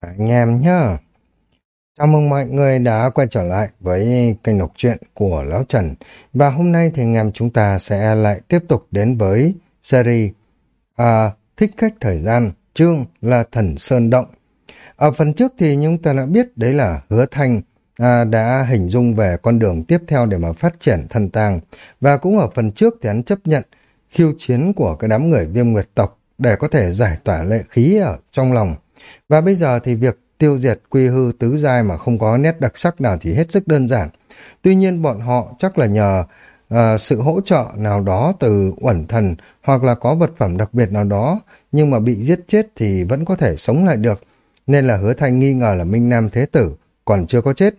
anh em nhá. Chào mừng mọi người đã quay trở lại với kênh đọc truyện của Lão Trần. Và hôm nay thì anh em chúng ta sẽ lại tiếp tục đến với series à, Thích khách thời gian, chương là Thần Sơn Động. Ở phần trước thì chúng ta đã biết đấy là Hứa Thanh à, đã hình dung về con đường tiếp theo để mà phát triển thần tàng. Và cũng ở phần trước thì hắn chấp nhận khiêu chiến của cái đám người viêm nguyệt tộc để có thể giải tỏa lệ khí ở trong lòng và bây giờ thì việc tiêu diệt quy hư tứ giai mà không có nét đặc sắc nào thì hết sức đơn giản. Tuy nhiên bọn họ chắc là nhờ uh, sự hỗ trợ nào đó từ uẩn thần hoặc là có vật phẩm đặc biệt nào đó nhưng mà bị giết chết thì vẫn có thể sống lại được. Nên là hứa thanh nghi ngờ là Minh Nam Thế Tử còn chưa có chết.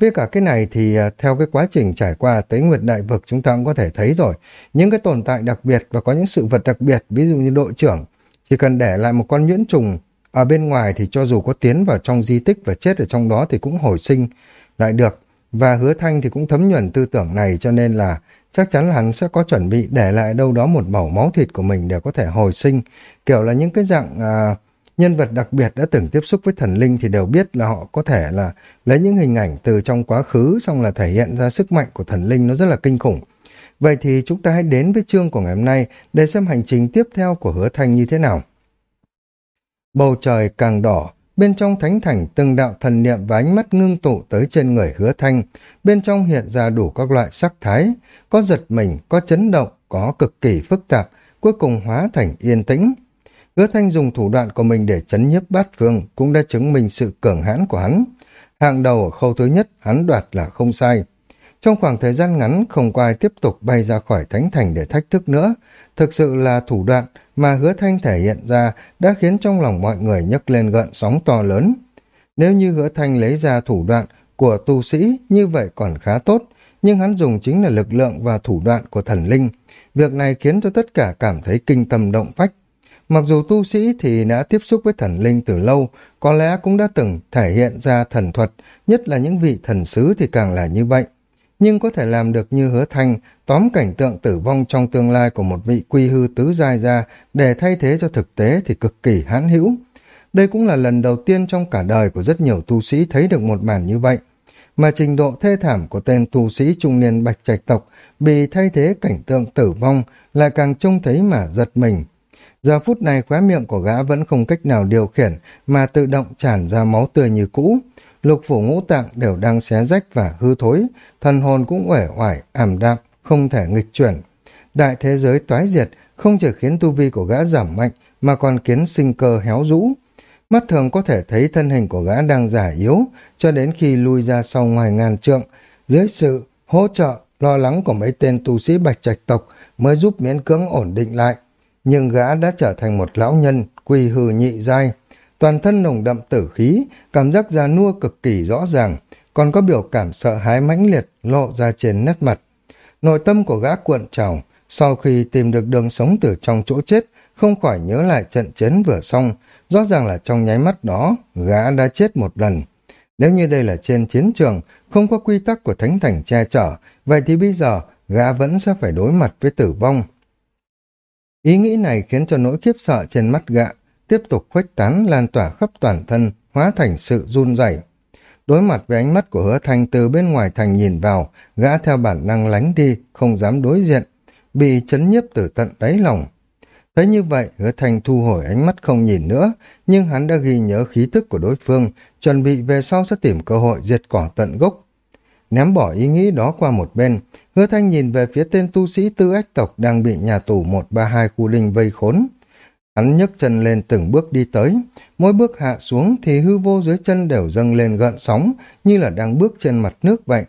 Với cả cái này thì ờ, theo cái quá trình trải qua tới Nguyệt Đại Vực chúng ta cũng có thể thấy rồi. Những cái tồn tại đặc biệt và có những sự vật đặc biệt ví dụ như đội trưởng chỉ cần để lại một con nhuyễn trùng ở bên ngoài thì cho dù có tiến vào trong di tích và chết ở trong đó thì cũng hồi sinh lại được. Và hứa thanh thì cũng thấm nhuần tư tưởng này cho nên là chắc chắn là hắn sẽ có chuẩn bị để lại đâu đó một mẩu máu thịt của mình để có thể hồi sinh. Kiểu là những cái dạng à, nhân vật đặc biệt đã từng tiếp xúc với thần linh thì đều biết là họ có thể là lấy những hình ảnh từ trong quá khứ xong là thể hiện ra sức mạnh của thần linh nó rất là kinh khủng. Vậy thì chúng ta hãy đến với chương của ngày hôm nay để xem hành trình tiếp theo của hứa thanh như thế nào. Bầu trời càng đỏ, bên trong thánh thành từng đạo thần niệm và ánh mắt ngưng tụ tới trên người hứa thanh, bên trong hiện ra đủ các loại sắc thái, có giật mình, có chấn động, có cực kỳ phức tạp, cuối cùng hóa thành yên tĩnh. Hứa thanh dùng thủ đoạn của mình để chấn nhấp bát phương cũng đã chứng minh sự cường hãn của hắn. Hạng đầu ở khâu thứ nhất hắn đoạt là không sai. Trong khoảng thời gian ngắn không có ai tiếp tục bay ra khỏi thánh thành để thách thức nữa. Thực sự là thủ đoạn mà hứa thanh thể hiện ra đã khiến trong lòng mọi người nhấc lên gợn sóng to lớn. Nếu như hứa thanh lấy ra thủ đoạn của tu sĩ như vậy còn khá tốt, nhưng hắn dùng chính là lực lượng và thủ đoạn của thần linh. Việc này khiến cho tất cả cảm thấy kinh tâm động phách. Mặc dù tu sĩ thì đã tiếp xúc với thần linh từ lâu, có lẽ cũng đã từng thể hiện ra thần thuật, nhất là những vị thần sứ thì càng là như vậy nhưng có thể làm được như hứa thanh, tóm cảnh tượng tử vong trong tương lai của một vị quy hư tứ giai ra để thay thế cho thực tế thì cực kỳ hãn hữu. Đây cũng là lần đầu tiên trong cả đời của rất nhiều tu sĩ thấy được một màn như vậy. Mà trình độ thê thảm của tên tu sĩ trung niên bạch trạch tộc bị thay thế cảnh tượng tử vong lại càng trông thấy mà giật mình. Giờ phút này khóe miệng của gã vẫn không cách nào điều khiển mà tự động tràn ra máu tươi như cũ lục phủ ngũ tạng đều đang xé rách và hư thối, thần hồn cũng uể oải, ảm đạm, không thể nghịch chuyển. Đại thế giới toái diệt không chỉ khiến tu vi của gã giảm mạnh mà còn khiến sinh cơ héo rũ. Mắt thường có thể thấy thân hình của gã đang giả yếu cho đến khi lui ra sau ngoài ngàn trượng, dưới sự hỗ trợ, lo lắng của mấy tên tu sĩ bạch trạch tộc mới giúp miễn cưỡng ổn định lại. Nhưng gã đã trở thành một lão nhân, quy hư nhị giai, toàn thân nồng đậm tử khí, cảm giác già nua cực kỳ rõ ràng, còn có biểu cảm sợ hãi mãnh liệt lộ ra trên nét mặt. Nội tâm của gã cuộn trào, sau khi tìm được đường sống từ trong chỗ chết, không khỏi nhớ lại trận chiến vừa xong, rõ ràng là trong nháy mắt đó, gã đã chết một lần. Nếu như đây là trên chiến trường, không có quy tắc của Thánh Thành che chở, vậy thì bây giờ gã vẫn sẽ phải đối mặt với tử vong. Ý nghĩ này khiến cho nỗi khiếp sợ trên mắt gã tiếp tục khuếch tán lan tỏa khắp toàn thân, hóa thành sự run rẩy. Đối mặt với ánh mắt của hứa thanh từ bên ngoài thành nhìn vào, gã theo bản năng lánh đi, không dám đối diện, bị chấn nhiếp từ tận đáy lòng. Thấy như vậy, hứa thanh thu hồi ánh mắt không nhìn nữa, nhưng hắn đã ghi nhớ khí tức của đối phương, chuẩn bị về sau sẽ tìm cơ hội diệt cỏ tận gốc. Ném bỏ ý nghĩ đó qua một bên, hứa thanh nhìn về phía tên tu sĩ tư ách tộc đang bị nhà tù 132 khu linh vây khốn. Hắn nhấc chân lên từng bước đi tới, mỗi bước hạ xuống thì hư vô dưới chân đều dâng lên gợn sóng như là đang bước trên mặt nước vậy.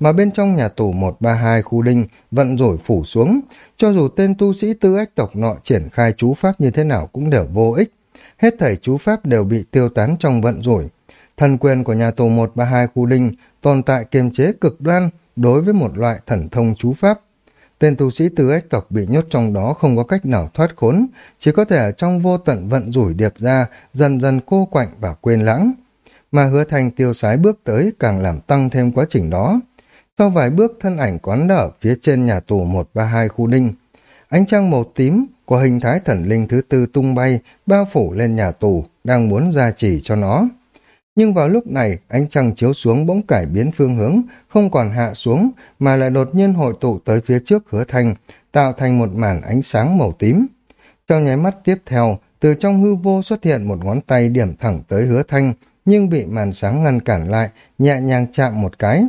Mà bên trong nhà tù 132 khu đinh vận rủi phủ xuống, cho dù tên tu sĩ tư ách tộc nọ triển khai chú pháp như thế nào cũng đều vô ích. Hết thảy chú pháp đều bị tiêu tán trong vận rủi. Thần quyền của nhà tù 132 khu đinh tồn tại kiềm chế cực đoan đối với một loại thần thông chú pháp Tên tu sĩ tư ếch tộc bị nhốt trong đó không có cách nào thoát khốn, chỉ có thể ở trong vô tận vận rủi điệp ra, dần dần cô quạnh và quên lãng. Mà hứa thành tiêu sái bước tới càng làm tăng thêm quá trình đó. Sau vài bước thân ảnh quán đã ở phía trên nhà tù 132 khu đinh. Ánh trăng màu tím của hình thái thần linh thứ tư tung bay, bao phủ lên nhà tù, đang muốn gia trì cho nó. Nhưng vào lúc này, ánh trăng chiếu xuống bỗng cải biến phương hướng, không còn hạ xuống, mà lại đột nhiên hội tụ tới phía trước hứa thanh, tạo thành một màn ánh sáng màu tím. Trong nháy mắt tiếp theo, từ trong hư vô xuất hiện một ngón tay điểm thẳng tới hứa thanh, nhưng bị màn sáng ngăn cản lại, nhẹ nhàng chạm một cái.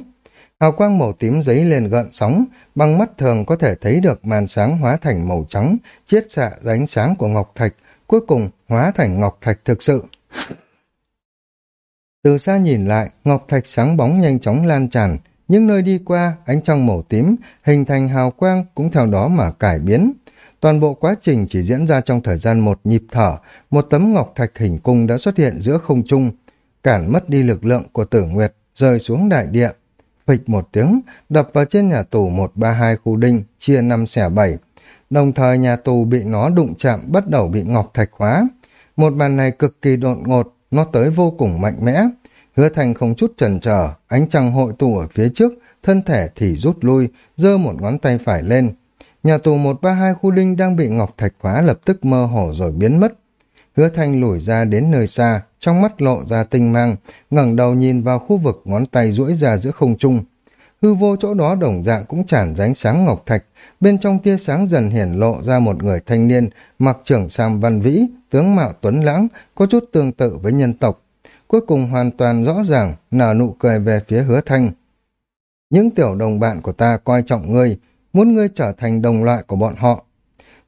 Hào quang màu tím giấy lên gợn sóng, bằng mắt thường có thể thấy được màn sáng hóa thành màu trắng, chiết xạ ra ánh sáng của ngọc thạch, cuối cùng hóa thành ngọc thạch thực sự. Từ xa nhìn lại, ngọc thạch sáng bóng nhanh chóng lan tràn, những nơi đi qua, ánh trăng màu tím, hình thành hào quang cũng theo đó mà cải biến. Toàn bộ quá trình chỉ diễn ra trong thời gian một nhịp thở, một tấm ngọc thạch hình cung đã xuất hiện giữa không trung, cản mất đi lực lượng của tử nguyệt, rơi xuống đại địa. Phịch một tiếng, đập vào trên nhà tù 132 khu đinh, chia năm xẻ bảy. Đồng thời nhà tù bị nó đụng chạm bắt đầu bị ngọc thạch hóa. Một bàn này cực kỳ đột ngột, nó tới vô cùng mạnh mẽ. Hứa thành không chút chần chờ, ánh trăng hội tụ ở phía trước, thân thể thì rút lui, giơ một ngón tay phải lên. Nhà tù 132 khu đinh đang bị ngọc thạch hóa lập tức mơ hồ rồi biến mất. Hứa thanh lùi ra đến nơi xa, trong mắt lộ ra tinh mang, ngẩng đầu nhìn vào khu vực ngón tay duỗi ra giữa không trung. Hư vô chỗ đó đồng dạng cũng tràn ránh sáng ngọc thạch, bên trong tia sáng dần hiển lộ ra một người thanh niên, mặc trưởng sam văn vĩ, tướng mạo tuấn lãng, có chút tương tự với nhân tộc. Cuối cùng hoàn toàn rõ ràng, nở nụ cười về phía hứa thanh. Những tiểu đồng bạn của ta coi trọng ngươi, muốn ngươi trở thành đồng loại của bọn họ.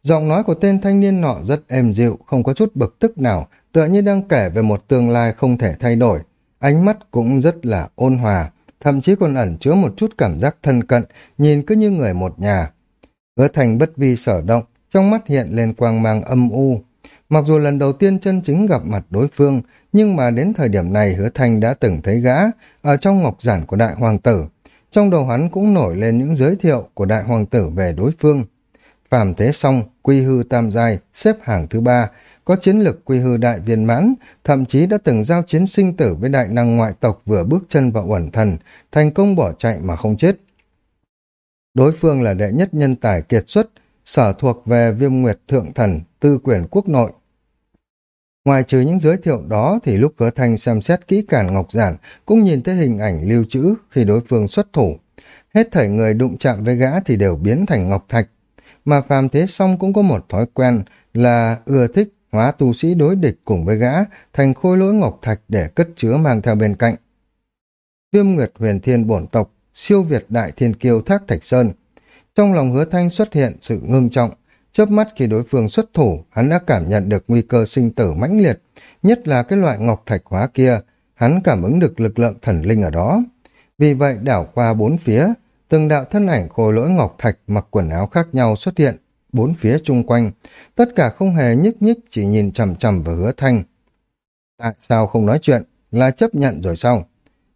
Giọng nói của tên thanh niên nọ rất êm dịu, không có chút bực tức nào, tựa như đang kể về một tương lai không thể thay đổi. Ánh mắt cũng rất là ôn hòa, thậm chí còn ẩn chứa một chút cảm giác thân cận, nhìn cứ như người một nhà. Hứa thành bất vi sở động, trong mắt hiện lên quang mang âm u. Mặc dù lần đầu tiên chân chính gặp mặt đối phương, nhưng mà đến thời điểm này hứa thành đã từng thấy gã ở trong ngọc giản của đại hoàng tử. Trong đầu hắn cũng nổi lên những giới thiệu của đại hoàng tử về đối phương. Phàm thế xong, quy hư tam giai, xếp hàng thứ ba, có chiến lực quy hư đại viên mãn, thậm chí đã từng giao chiến sinh tử với đại năng ngoại tộc vừa bước chân vào uẩn thần, thành công bỏ chạy mà không chết. Đối phương là đệ nhất nhân tài kiệt xuất, sở thuộc về viêm nguyệt thượng thần, tư quyền quốc nội. Ngoài trừ những giới thiệu đó thì lúc hứa thanh xem xét kỹ càng ngọc giản cũng nhìn thấy hình ảnh lưu trữ khi đối phương xuất thủ. Hết thảy người đụng chạm với gã thì đều biến thành ngọc thạch. Mà phàm thế song cũng có một thói quen là ưa thích hóa tu sĩ đối địch cùng với gã thành khôi lỗi ngọc thạch để cất chứa mang theo bên cạnh. Viêm Nguyệt huyền thiên bổn tộc, siêu việt đại thiên kiêu thác thạch sơn. Trong lòng hứa thanh xuất hiện sự ngưng trọng, chớp mắt khi đối phương xuất thủ, hắn đã cảm nhận được nguy cơ sinh tử mãnh liệt, nhất là cái loại ngọc thạch hóa kia, hắn cảm ứng được lực lượng thần linh ở đó. Vì vậy đảo qua bốn phía, từng đạo thân ảnh khôi lỗi ngọc thạch mặc quần áo khác nhau xuất hiện, bốn phía chung quanh, tất cả không hề nhức nhích chỉ nhìn chằm chằm vào hứa thanh. Tại sao không nói chuyện, là chấp nhận rồi sao?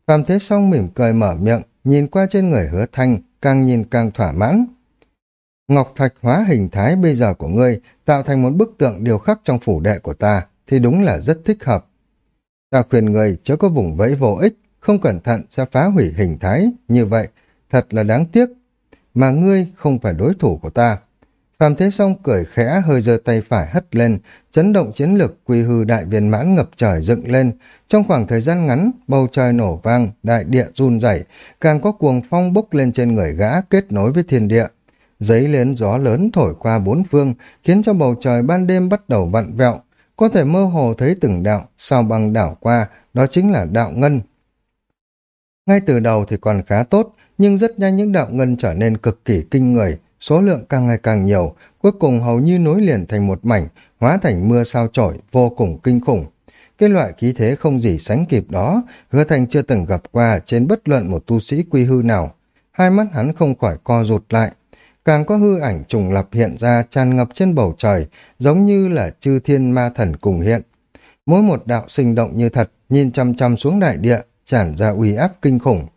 Phạm Thế Song mỉm cười mở miệng, nhìn qua trên người hứa thanh, càng nhìn càng thỏa mãn. Ngọc thạch hóa hình thái bây giờ của ngươi tạo thành một bức tượng điều khắc trong phủ đệ của ta thì đúng là rất thích hợp. Ta khuyên người chớ có vùng vẫy vô ích, không cẩn thận sẽ phá hủy hình thái, như vậy thật là đáng tiếc. Mà ngươi không phải đối thủ của ta. Phạm Thế Song cười khẽ hơi giơ tay phải hất lên, chấn động chiến lực quy hư đại viên mãn ngập trời dựng lên. Trong khoảng thời gian ngắn, bầu trời nổ vang, đại địa run rẩy, càng có cuồng phong bốc lên trên người gã kết nối với thiên địa. Giấy lên gió lớn thổi qua bốn phương, khiến cho bầu trời ban đêm bắt đầu vặn vẹo. Có thể mơ hồ thấy từng đạo, sao băng đảo qua, đó chính là đạo ngân. Ngay từ đầu thì còn khá tốt, nhưng rất nhanh những đạo ngân trở nên cực kỳ kinh người, số lượng càng ngày càng nhiều, cuối cùng hầu như nối liền thành một mảnh, hóa thành mưa sao chổi, vô cùng kinh khủng. Cái loại khí thế không gì sánh kịp đó, hứa thành chưa từng gặp qua trên bất luận một tu sĩ quy hư nào. Hai mắt hắn không khỏi co rụt lại, càng có hư ảnh trùng lập hiện ra tràn ngập trên bầu trời, giống như là chư thiên ma thần cùng hiện. Mỗi một đạo sinh động như thật, nhìn chăm chăm xuống đại địa, tràn ra uy áp kinh khủng.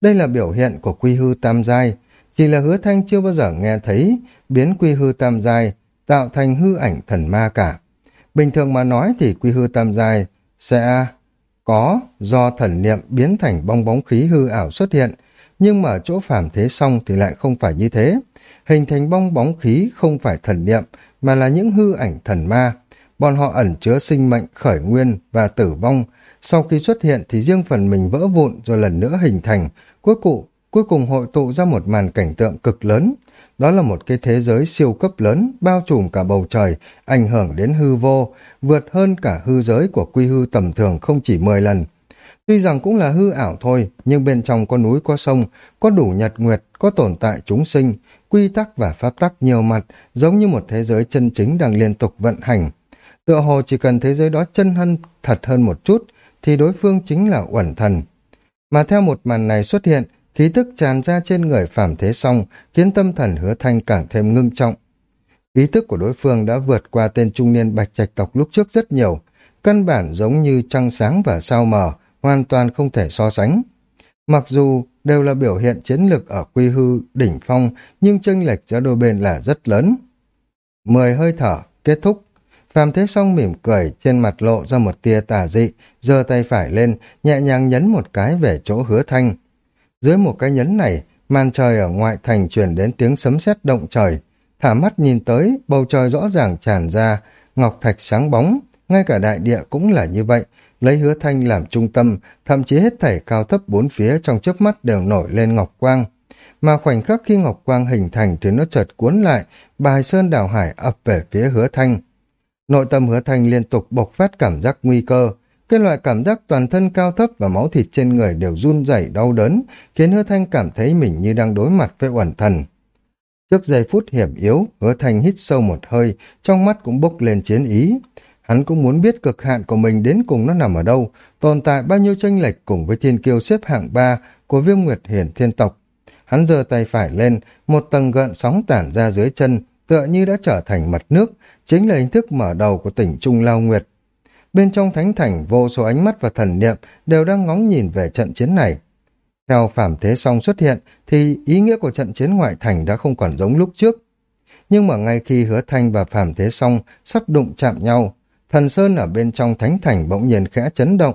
Đây là biểu hiện của quy hư tam giai, chỉ là hứa thanh chưa bao giờ nghe thấy biến quy hư tam giai tạo thành hư ảnh thần ma cả. Bình thường mà nói thì quy hư tam giai sẽ có do thần niệm biến thành bong bóng khí hư ảo xuất hiện, nhưng mà chỗ phàm thế xong thì lại không phải như thế. Hình thành bong bóng khí không phải thần niệm, mà là những hư ảnh thần ma. Bọn họ ẩn chứa sinh mệnh, khởi nguyên và tử vong. Sau khi xuất hiện thì riêng phần mình vỡ vụn rồi lần nữa hình thành. Cuối cùng, cuối cùng hội tụ ra một màn cảnh tượng cực lớn. Đó là một cái thế giới siêu cấp lớn, bao trùm cả bầu trời, ảnh hưởng đến hư vô, vượt hơn cả hư giới của quy hư tầm thường không chỉ 10 lần. Tuy rằng cũng là hư ảo thôi, nhưng bên trong có núi có sông, có đủ nhật nguyệt, có tồn tại chúng sinh, quy tắc và pháp tắc nhiều mặt, giống như một thế giới chân chính đang liên tục vận hành. Tựa hồ chỉ cần thế giới đó chân hân thật hơn một chút, thì đối phương chính là uẩn thần. Mà theo một màn này xuất hiện, khí tức tràn ra trên người phạm thế song, khiến tâm thần hứa thanh càng thêm ngưng trọng. Khí tức của đối phương đã vượt qua tên trung niên bạch trạch tộc lúc trước rất nhiều, căn bản giống như trăng sáng và sao mờ, hoàn toàn không thể so sánh. Mặc dù đều là biểu hiện chiến lược ở quy hư đỉnh phong, nhưng chênh lệch giữa đôi bên là rất lớn. Mười hơi thở, kết thúc. Phạm Thế Song mỉm cười, trên mặt lộ ra một tia tà dị, giơ tay phải lên, nhẹ nhàng nhấn một cái về chỗ hứa thanh. Dưới một cái nhấn này, màn trời ở ngoại thành truyền đến tiếng sấm sét động trời. Thả mắt nhìn tới, bầu trời rõ ràng tràn ra, ngọc thạch sáng bóng, ngay cả đại địa cũng là như vậy, lấy hứa thanh làm trung tâm, thậm chí hết thảy cao thấp bốn phía trong chớp mắt đều nổi lên ngọc quang. Mà khoảnh khắc khi ngọc quang hình thành thì nó chợt cuốn lại, bài sơn đảo hải ập về phía hứa thanh. Nội tâm hứa thanh liên tục bộc phát cảm giác nguy cơ, cái loại cảm giác toàn thân cao thấp và máu thịt trên người đều run rẩy đau đớn, khiến hứa thanh cảm thấy mình như đang đối mặt với uẩn thần. Trước giây phút hiểm yếu, hứa thanh hít sâu một hơi, trong mắt cũng bốc lên chiến ý. Hắn cũng muốn biết cực hạn của mình đến cùng nó nằm ở đâu, tồn tại bao nhiêu tranh lệch cùng với thiên kiêu xếp hạng ba của viêm nguyệt hiển thiên tộc. Hắn giơ tay phải lên, một tầng gợn sóng tản ra dưới chân, tựa như đã trở thành mặt nước, chính là hình thức mở đầu của tỉnh Trung Lao Nguyệt. Bên trong thánh thành, vô số ánh mắt và thần niệm đều đang ngóng nhìn về trận chiến này. Theo Phạm Thế Song xuất hiện, thì ý nghĩa của trận chiến ngoại thành đã không còn giống lúc trước. Nhưng mà ngay khi hứa thanh và Phạm Thế Song sắp đụng chạm nhau, thần sơn ở bên trong thánh thành bỗng nhiên khẽ chấn động.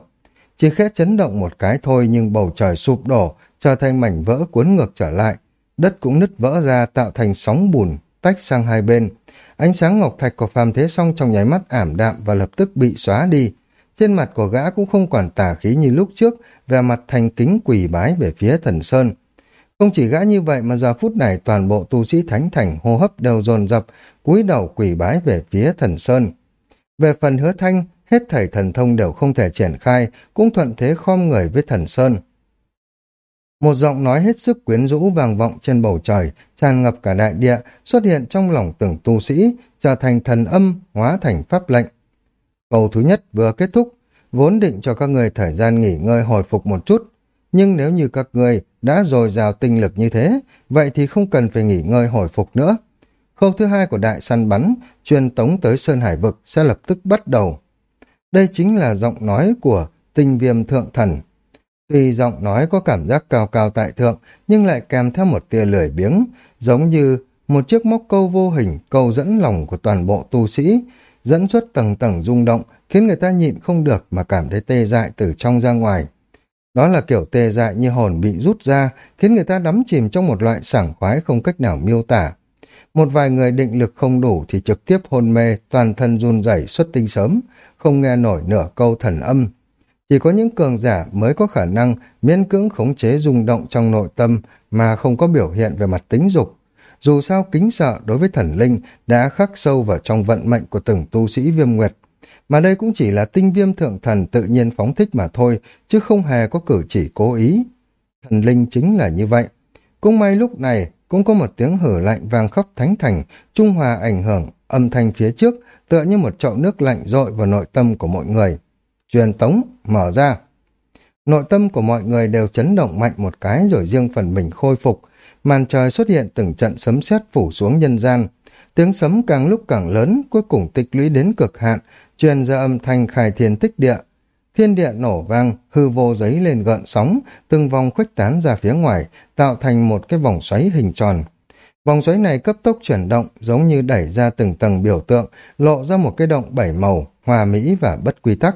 Chỉ khẽ chấn động một cái thôi nhưng bầu trời sụp đổ, trở thành mảnh vỡ cuốn ngược trở lại. Đất cũng nứt vỡ ra tạo thành sóng bùn, tách sang hai bên. Ánh sáng ngọc thạch của phàm thế song trong nháy mắt ảm đạm và lập tức bị xóa đi. Trên mặt của gã cũng không còn tà khí như lúc trước, vẻ mặt thành kính quỳ bái về phía thần sơn. Không chỉ gã như vậy mà giờ phút này toàn bộ tu sĩ thánh thành hô hấp đều dồn dập, cúi đầu quỳ bái về phía thần sơn. Về phần hứa thanh, hết thảy thần thông đều không thể triển khai, cũng thuận thế khom người với thần sơn. Một giọng nói hết sức quyến rũ vang vọng trên bầu trời, tràn ngập cả đại địa, xuất hiện trong lòng từng tu sĩ, trở thành thần âm, hóa thành pháp lệnh. Cầu thứ nhất vừa kết thúc, vốn định cho các người thời gian nghỉ ngơi hồi phục một chút, nhưng nếu như các người đã dồi dào tinh lực như thế, vậy thì không cần phải nghỉ ngơi hồi phục nữa. Khâu thứ hai của đại săn bắn, truyền tống tới Sơn Hải Vực sẽ lập tức bắt đầu. Đây chính là giọng nói của tinh viêm thượng thần. Tuy giọng nói có cảm giác cao cao tại thượng, nhưng lại kèm theo một tia lười biếng, giống như một chiếc móc câu vô hình câu dẫn lòng của toàn bộ tu sĩ, dẫn xuất tầng tầng rung động, khiến người ta nhịn không được mà cảm thấy tê dại từ trong ra ngoài. Đó là kiểu tê dại như hồn bị rút ra, khiến người ta đắm chìm trong một loại sảng khoái không cách nào miêu tả. Một vài người định lực không đủ thì trực tiếp hôn mê, toàn thân run rẩy xuất tinh sớm, không nghe nổi nửa câu thần âm. Chỉ có những cường giả mới có khả năng miễn cưỡng khống chế rung động trong nội tâm mà không có biểu hiện về mặt tính dục. Dù sao kính sợ đối với thần linh đã khắc sâu vào trong vận mệnh của từng tu sĩ viêm nguyệt. Mà đây cũng chỉ là tinh viêm thượng thần tự nhiên phóng thích mà thôi, chứ không hề có cử chỉ cố ý. Thần linh chính là như vậy. Cũng may lúc này, cũng có một tiếng hử lạnh vang khóc thánh thành, trung hòa ảnh hưởng, âm thanh phía trước, tựa như một chậu nước lạnh rội vào nội tâm của mọi người. Truyền tống, mở ra. Nội tâm của mọi người đều chấn động mạnh một cái rồi riêng phần mình khôi phục. Màn trời xuất hiện từng trận sấm sét phủ xuống nhân gian. Tiếng sấm càng lúc càng lớn, cuối cùng tích lũy đến cực hạn, truyền ra âm thanh khai thiên tích địa. Thiên địa nổ vang, hư vô giấy lên gợn sóng, từng vòng khuếch tán ra phía ngoài, tạo thành một cái vòng xoáy hình tròn. Vòng xoáy này cấp tốc chuyển động, giống như đẩy ra từng tầng biểu tượng, lộ ra một cái động bảy màu, hòa mỹ và bất quy tắc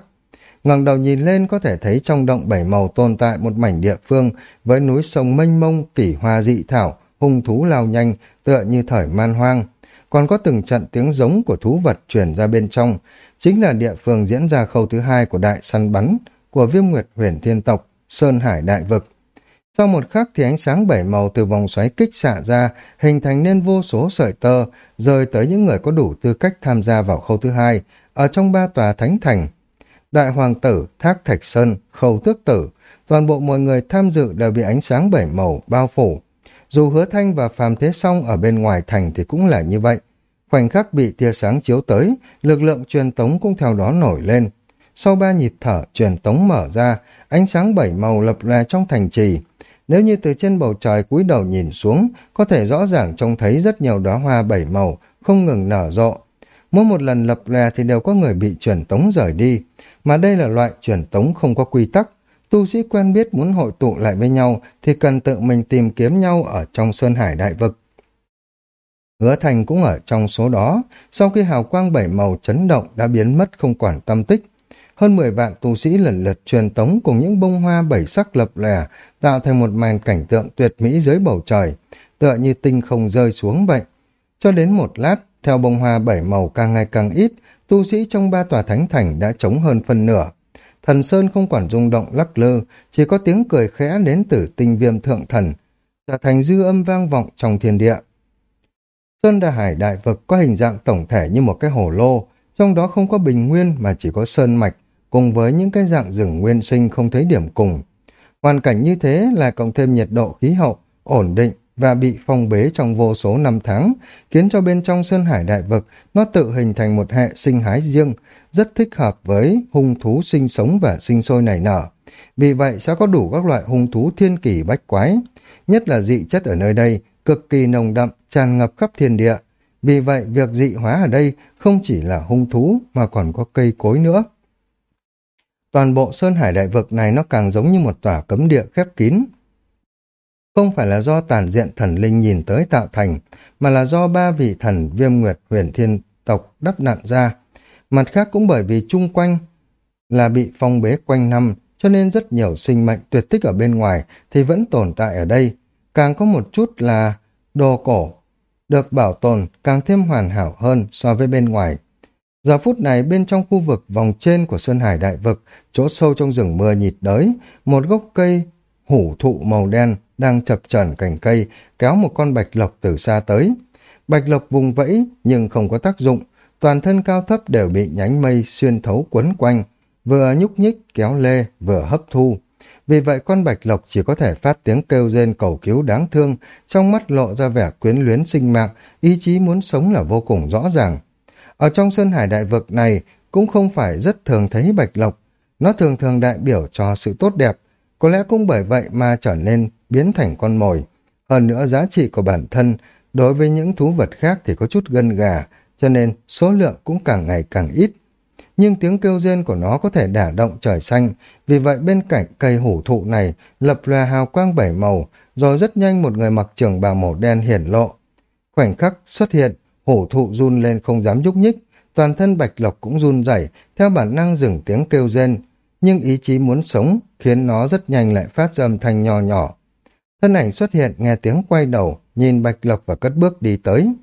ngẩng đầu nhìn lên có thể thấy trong động bảy màu tồn tại một mảnh địa phương với núi sông mênh mông, kỷ hoa dị thảo, hung thú lao nhanh, tựa như thời man hoang. còn có từng trận tiếng giống của thú vật truyền ra bên trong, chính là địa phương diễn ra khâu thứ hai của đại săn bắn của viêm nguyệt huyền thiên tộc, Sơn Hải Đại Vực. Sau một khắc thì ánh sáng bảy màu từ vòng xoáy kích xạ ra, hình thành nên vô số sợi tơ, rơi tới những người có đủ tư cách tham gia vào khâu thứ hai, ở trong ba tòa thánh thành. Đại Hoàng tử, Thác Thạch Sơn, Khâu Tước Tử, toàn bộ mọi người tham dự đều bị ánh sáng bảy màu bao phủ. Dù hứa thanh và phàm thế song ở bên ngoài thành thì cũng là như vậy. Khoảnh khắc bị tia sáng chiếu tới, lực lượng truyền tống cũng theo đó nổi lên. Sau ba nhịp thở, truyền tống mở ra, ánh sáng bảy màu lập lè trong thành trì. Nếu như từ trên bầu trời cúi đầu nhìn xuống, có thể rõ ràng trông thấy rất nhiều đóa hoa bảy màu, không ngừng nở rộ. Mỗi một lần lập lè thì đều có người bị truyền tống rời đi, mà đây là loại truyền tống không có quy tắc. Tu sĩ quen biết muốn hội tụ lại với nhau thì cần tự mình tìm kiếm nhau ở trong Sơn Hải Đại Vực. Hứa Thành cũng ở trong số đó, sau khi hào quang bảy màu chấn động đã biến mất không quản tâm tích. Hơn 10 vạn tu sĩ lần lượt truyền tống cùng những bông hoa bảy sắc lập lẻ, tạo thành một màn cảnh tượng tuyệt mỹ dưới bầu trời, tựa như tinh không rơi xuống vậy. Cho đến một lát, theo bông hoa bảy màu càng ngày càng ít, tu sĩ trong ba tòa thánh thành đã chống hơn phân nửa. Thần Sơn không quản rung động lắc lư, chỉ có tiếng cười khẽ đến từ tinh viêm thượng thần, trở thành dư âm vang vọng trong thiên địa. Sơn Đà Hải Đại Vực có hình dạng tổng thể như một cái hồ lô, trong đó không có bình nguyên mà chỉ có sơn mạch, cùng với những cái dạng rừng nguyên sinh không thấy điểm cùng. Hoàn cảnh như thế là cộng thêm nhiệt độ khí hậu, ổn định và bị phong bế trong vô số năm tháng, khiến cho bên trong Sơn Hải Đại Vực nó tự hình thành một hệ sinh hái riêng, rất thích hợp với hung thú sinh sống và sinh sôi nảy nở. Vì vậy sẽ có đủ các loại hung thú thiên kỳ bách quái, nhất là dị chất ở nơi đây, cực kỳ nồng đậm, tràn ngập khắp thiên địa. Vì vậy, việc dị hóa ở đây không chỉ là hung thú mà còn có cây cối nữa. Toàn bộ Sơn Hải Đại Vực này nó càng giống như một tòa cấm địa khép kín. Không phải là do tàn diện thần linh nhìn tới tạo thành, mà là do ba vị thần viêm nguyệt huyền thiên tộc đắp nặn ra. Mặt khác cũng bởi vì chung quanh là bị phong bế quanh năm, cho nên rất nhiều sinh mệnh tuyệt tích ở bên ngoài thì vẫn tồn tại ở đây. Càng có một chút là đồ cổ, được bảo tồn càng thêm hoàn hảo hơn so với bên ngoài. Giờ phút này bên trong khu vực vòng trên của Sơn Hải Đại Vực, chỗ sâu trong rừng mưa nhịt đới, một gốc cây hủ thụ màu đen đang chập chờn cành cây, kéo một con bạch lộc từ xa tới. Bạch lộc vùng vẫy nhưng không có tác dụng, toàn thân cao thấp đều bị nhánh mây xuyên thấu quấn quanh, vừa nhúc nhích kéo lê vừa hấp thu. Vì vậy con bạch lộc chỉ có thể phát tiếng kêu rên cầu cứu đáng thương, trong mắt lộ ra vẻ quyến luyến sinh mạng, ý chí muốn sống là vô cùng rõ ràng. Ở trong Sơn Hải Đại Vực này cũng không phải rất thường thấy bạch lộc, nó thường thường đại biểu cho sự tốt đẹp, có lẽ cũng bởi vậy mà trở nên biến thành con mồi. Hơn nữa giá trị của bản thân đối với những thú vật khác thì có chút gân gà, cho nên số lượng cũng càng ngày càng ít. Nhưng tiếng kêu rên của nó có thể đả động trời xanh, vì vậy bên cạnh cây hủ thụ này lập lòe hào quang bảy màu, rồi rất nhanh một người mặc trường bào màu đen hiển lộ. Khoảnh khắc xuất hiện, hủ thụ run lên không dám nhúc nhích, toàn thân bạch lộc cũng run rẩy theo bản năng dừng tiếng kêu rên, nhưng ý chí muốn sống khiến nó rất nhanh lại phát ra âm thanh nhỏ nhỏ. Thân ảnh xuất hiện nghe tiếng quay đầu, nhìn bạch lộc và cất bước đi tới.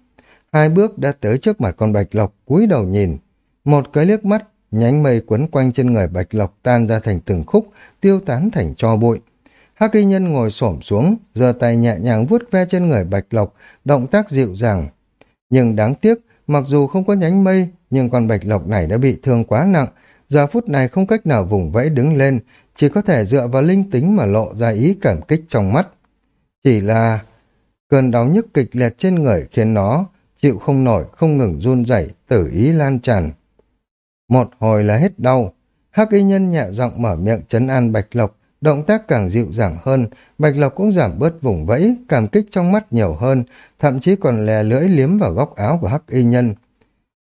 Hai bước đã tới trước mặt con bạch lộc, cúi đầu nhìn. Một cái liếc mắt, nhánh mây quấn quanh trên người bạch lộc tan ra thành từng khúc, tiêu tán thành cho bụi. Hắc y nhân ngồi xổm xuống, giơ tay nhẹ nhàng vuốt ve trên người bạch lộc, động tác dịu dàng. Nhưng đáng tiếc, mặc dù không có nhánh mây, nhưng con bạch lộc này đã bị thương quá nặng, giờ phút này không cách nào vùng vẫy đứng lên, chỉ có thể dựa vào linh tính mà lộ ra ý cảm kích trong mắt. Chỉ là cơn đau nhức kịch liệt trên người khiến nó chịu không nổi, không ngừng run rẩy, tử ý lan tràn. Một hồi là hết đau, hắc y nhân nhẹ giọng mở miệng chấn an Bạch Lộc, động tác càng dịu dàng hơn, Bạch Lộc cũng giảm bớt vùng vẫy, cảm kích trong mắt nhiều hơn, thậm chí còn lè lưỡi liếm vào góc áo của hắc y nhân.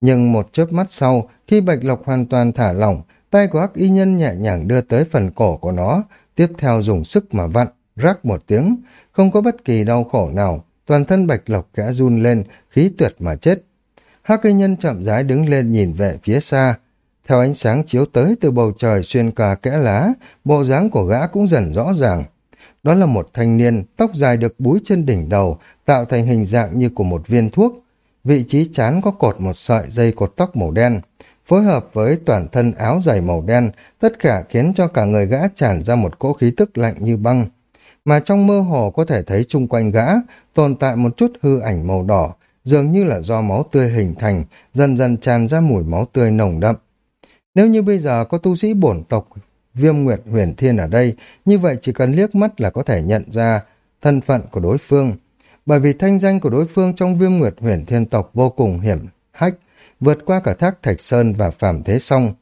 Nhưng một chớp mắt sau, khi Bạch Lộc hoàn toàn thả lỏng, tay của hắc y nhân nhẹ nhàng đưa tới phần cổ của nó, tiếp theo dùng sức mà vặn, rắc một tiếng, không có bất kỳ đau khổ nào, toàn thân Bạch Lộc kẽ run lên, khí tuyệt mà chết. Hắc y nhân chậm rãi đứng lên nhìn về phía xa, theo ánh sáng chiếu tới từ bầu trời xuyên cả kẽ lá, bộ dáng của gã cũng dần rõ ràng. Đó là một thanh niên, tóc dài được búi trên đỉnh đầu, tạo thành hình dạng như của một viên thuốc vị trí chán có cột một sợi dây cột tóc màu đen. Phối hợp với toàn thân áo dày màu đen, tất cả khiến cho cả người gã tràn ra một cỗ khí tức lạnh như băng. Mà trong mơ hồ có thể thấy chung quanh gã tồn tại một chút hư ảnh màu đỏ, dường như là do máu tươi hình thành, dần dần tràn ra mùi máu tươi nồng đậm. Nếu như bây giờ có tu sĩ bổn tộc Viêm Nguyệt Huyền Thiên ở đây, như vậy chỉ cần liếc mắt là có thể nhận ra thân phận của đối phương. Bởi vì thanh danh của đối phương trong Viêm Nguyệt Huyền Thiên tộc vô cùng hiểm hách, vượt qua cả thác Thạch Sơn và Phạm Thế Song.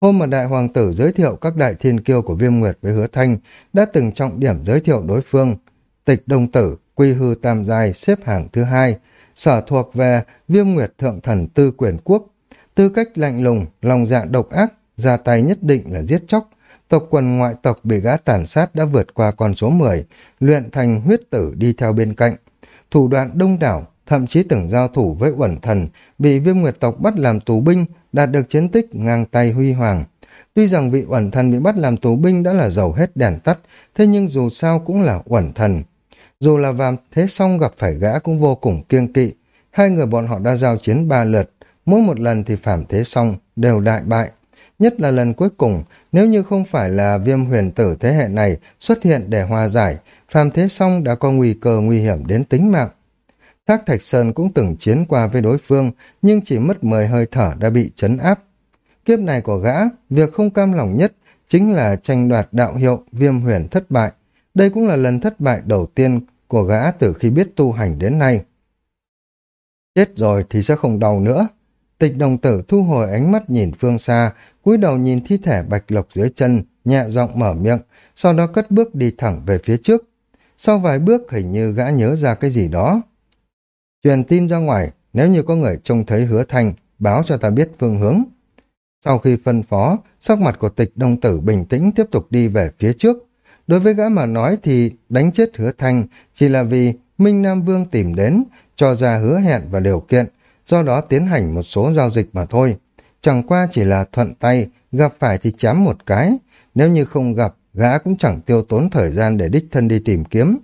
Hôm mà Đại Hoàng tử giới thiệu các đại thiên kiêu của Viêm Nguyệt với Hứa Thanh, đã từng trọng điểm giới thiệu đối phương. Tịch Đông Tử, Quy Hư Tam Giai xếp hạng thứ hai, sở thuộc về Viêm Nguyệt Thượng Thần Tư Quyền Quốc. Tư cách lạnh lùng, lòng dạ độc ác, ra tay nhất định là giết chóc, tộc quần ngoại tộc bị gã tàn sát đã vượt qua con số 10, luyện thành huyết tử đi theo bên cạnh. Thủ đoạn đông đảo, thậm chí từng giao thủ với uẩn thần, bị viêm nguyệt tộc bắt làm tù binh, đạt được chiến tích ngang tay huy hoàng. Tuy rằng vị uẩn thần bị bắt làm tù binh đã là giàu hết đèn tắt, thế nhưng dù sao cũng là uẩn thần. Dù là vàm thế xong gặp phải gã cũng vô cùng kiêng kỵ, hai người bọn họ đã giao chiến ba lượt, mỗi một lần thì phàm thế xong đều đại bại. Nhất là lần cuối cùng, nếu như không phải là viêm huyền tử thế hệ này xuất hiện để hòa giải, phàm thế xong đã có nguy cơ nguy hiểm đến tính mạng. Thác Thạch Sơn cũng từng chiến qua với đối phương, nhưng chỉ mất mười hơi thở đã bị chấn áp. Kiếp này của gã, việc không cam lòng nhất chính là tranh đoạt đạo hiệu viêm huyền thất bại. Đây cũng là lần thất bại đầu tiên của gã từ khi biết tu hành đến nay. Chết rồi thì sẽ không đau nữa. Tịch đồng tử thu hồi ánh mắt nhìn phương xa, cúi đầu nhìn thi thể bạch lộc dưới chân, nhẹ giọng mở miệng, sau đó cất bước đi thẳng về phía trước. Sau vài bước hình như gã nhớ ra cái gì đó. Truyền tin ra ngoài, nếu như có người trông thấy hứa thanh, báo cho ta biết phương hướng. Sau khi phân phó, sắc mặt của tịch đông tử bình tĩnh tiếp tục đi về phía trước. Đối với gã mà nói thì đánh chết hứa thanh chỉ là vì Minh Nam Vương tìm đến, cho ra hứa hẹn và điều kiện, do đó tiến hành một số giao dịch mà thôi. Chẳng qua chỉ là thuận tay, gặp phải thì chém một cái, nếu như không gặp, gã cũng chẳng tiêu tốn thời gian để đích thân đi tìm kiếm.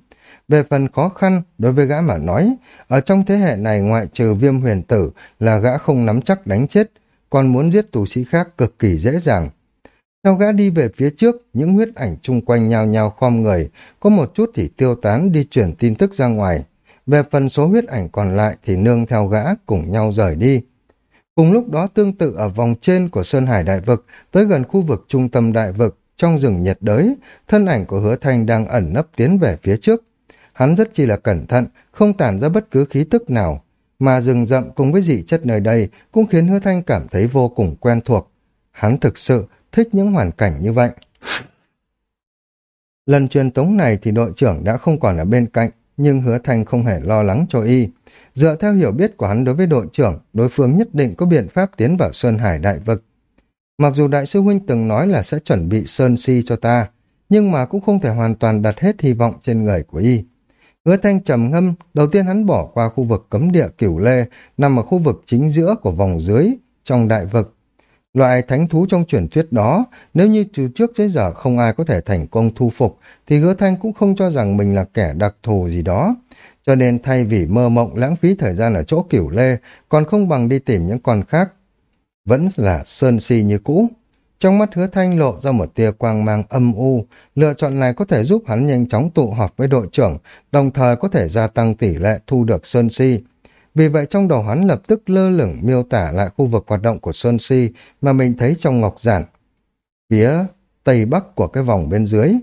Về phần khó khăn, đối với gã mà nói, ở trong thế hệ này ngoại trừ viêm huyền tử là gã không nắm chắc đánh chết, còn muốn giết tù sĩ khác cực kỳ dễ dàng. Theo gã đi về phía trước, những huyết ảnh chung quanh nhau nhau khom người, có một chút thì tiêu tán đi chuyển tin tức ra ngoài. Về phần số huyết ảnh còn lại thì nương theo gã cùng nhau rời đi. Cùng lúc đó tương tự ở vòng trên của Sơn Hải Đại Vực, tới gần khu vực trung tâm đại vực, trong rừng nhiệt đới, thân ảnh của hứa thanh đang ẩn nấp tiến về phía trước. Hắn rất chi là cẩn thận, không tản ra bất cứ khí tức nào, mà rừng rậm cùng với dị chất nơi đây cũng khiến hứa thanh cảm thấy vô cùng quen thuộc. Hắn thực sự thích những hoàn cảnh như vậy. Lần truyền tống này thì đội trưởng đã không còn ở bên cạnh, nhưng hứa thanh không hề lo lắng cho y. Dựa theo hiểu biết của hắn đối với đội trưởng, đối phương nhất định có biện pháp tiến vào Sơn Hải Đại Vực. Mặc dù Đại sư Huynh từng nói là sẽ chuẩn bị Sơn Si cho ta, nhưng mà cũng không thể hoàn toàn đặt hết hy vọng trên người của y. Hứa thanh trầm ngâm, đầu tiên hắn bỏ qua khu vực cấm địa cửu lê, nằm ở khu vực chính giữa của vòng dưới, trong đại vực. Loại thánh thú trong truyền thuyết đó, nếu như từ trước tới giờ không ai có thể thành công thu phục, thì hứa thanh cũng không cho rằng mình là kẻ đặc thù gì đó. Cho nên thay vì mơ mộng lãng phí thời gian ở chỗ cửu lê, còn không bằng đi tìm những con khác. Vẫn là sơn si như cũ. Trong mắt hứa thanh lộ ra một tia quang mang âm u, lựa chọn này có thể giúp hắn nhanh chóng tụ họp với đội trưởng, đồng thời có thể gia tăng tỷ lệ thu được Sơn Si. Vì vậy trong đầu hắn lập tức lơ lửng miêu tả lại khu vực hoạt động của Sơn Si mà mình thấy trong ngọc giản. Phía tây bắc của cái vòng bên dưới.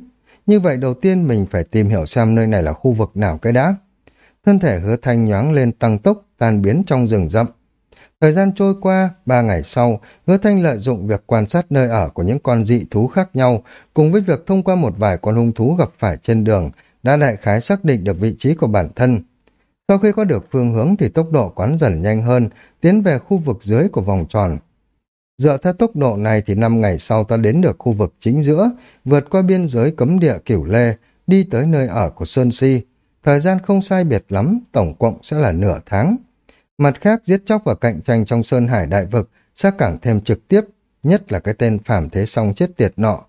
Như vậy đầu tiên mình phải tìm hiểu xem nơi này là khu vực nào cái đã. Thân thể hứa thanh nhoáng lên tăng tốc, tan biến trong rừng rậm. Thời gian trôi qua, ba ngày sau, hứa thanh lợi dụng việc quan sát nơi ở của những con dị thú khác nhau, cùng với việc thông qua một vài con hung thú gặp phải trên đường, đã đại khái xác định được vị trí của bản thân. Sau khi có được phương hướng thì tốc độ quán dần nhanh hơn, tiến về khu vực dưới của vòng tròn. Dựa theo tốc độ này thì năm ngày sau ta đến được khu vực chính giữa, vượt qua biên giới cấm địa cửu lê, đi tới nơi ở của Sơn Si. Thời gian không sai biệt lắm, tổng cộng sẽ là nửa tháng. Mặt khác, giết chóc và cạnh tranh trong Sơn Hải Đại Vực sẽ càng thêm trực tiếp, nhất là cái tên phàm thế song chết tiệt nọ.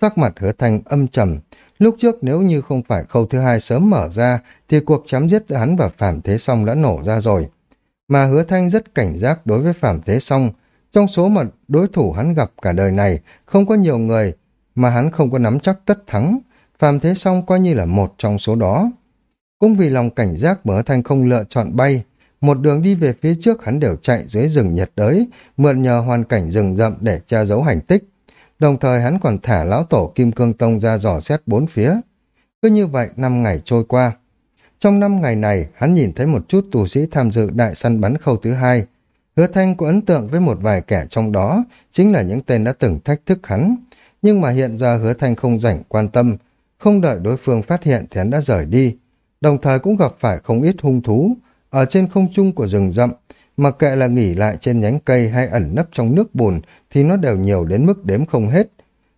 Sắc mặt hứa thanh âm trầm, lúc trước nếu như không phải khâu thứ hai sớm mở ra, thì cuộc chém giết hắn và phàm thế song đã nổ ra rồi. mà hứa thanh rất cảnh giác đối với Phạm Thế Song. Trong số mà đối thủ hắn gặp cả đời này, không có nhiều người mà hắn không có nắm chắc tất thắng. Phạm Thế Song coi như là một trong số đó. Cũng vì lòng cảnh giác mà hứa thanh không lựa chọn bay, một đường đi về phía trước hắn đều chạy dưới rừng nhiệt đới, mượn nhờ hoàn cảnh rừng rậm để che giấu hành tích. Đồng thời hắn còn thả lão tổ Kim Cương Tông ra dò xét bốn phía. Cứ như vậy năm ngày trôi qua. Trong năm ngày này, hắn nhìn thấy một chút tù sĩ tham dự đại săn bắn khâu thứ hai. Hứa Thanh có ấn tượng với một vài kẻ trong đó, chính là những tên đã từng thách thức hắn. Nhưng mà hiện giờ Hứa Thanh không rảnh quan tâm, không đợi đối phương phát hiện thì hắn đã rời đi. Đồng thời cũng gặp phải không ít hung thú, ở trên không trung của rừng rậm, mặc kệ là nghỉ lại trên nhánh cây hay ẩn nấp trong nước bùn thì nó đều nhiều đến mức đếm không hết.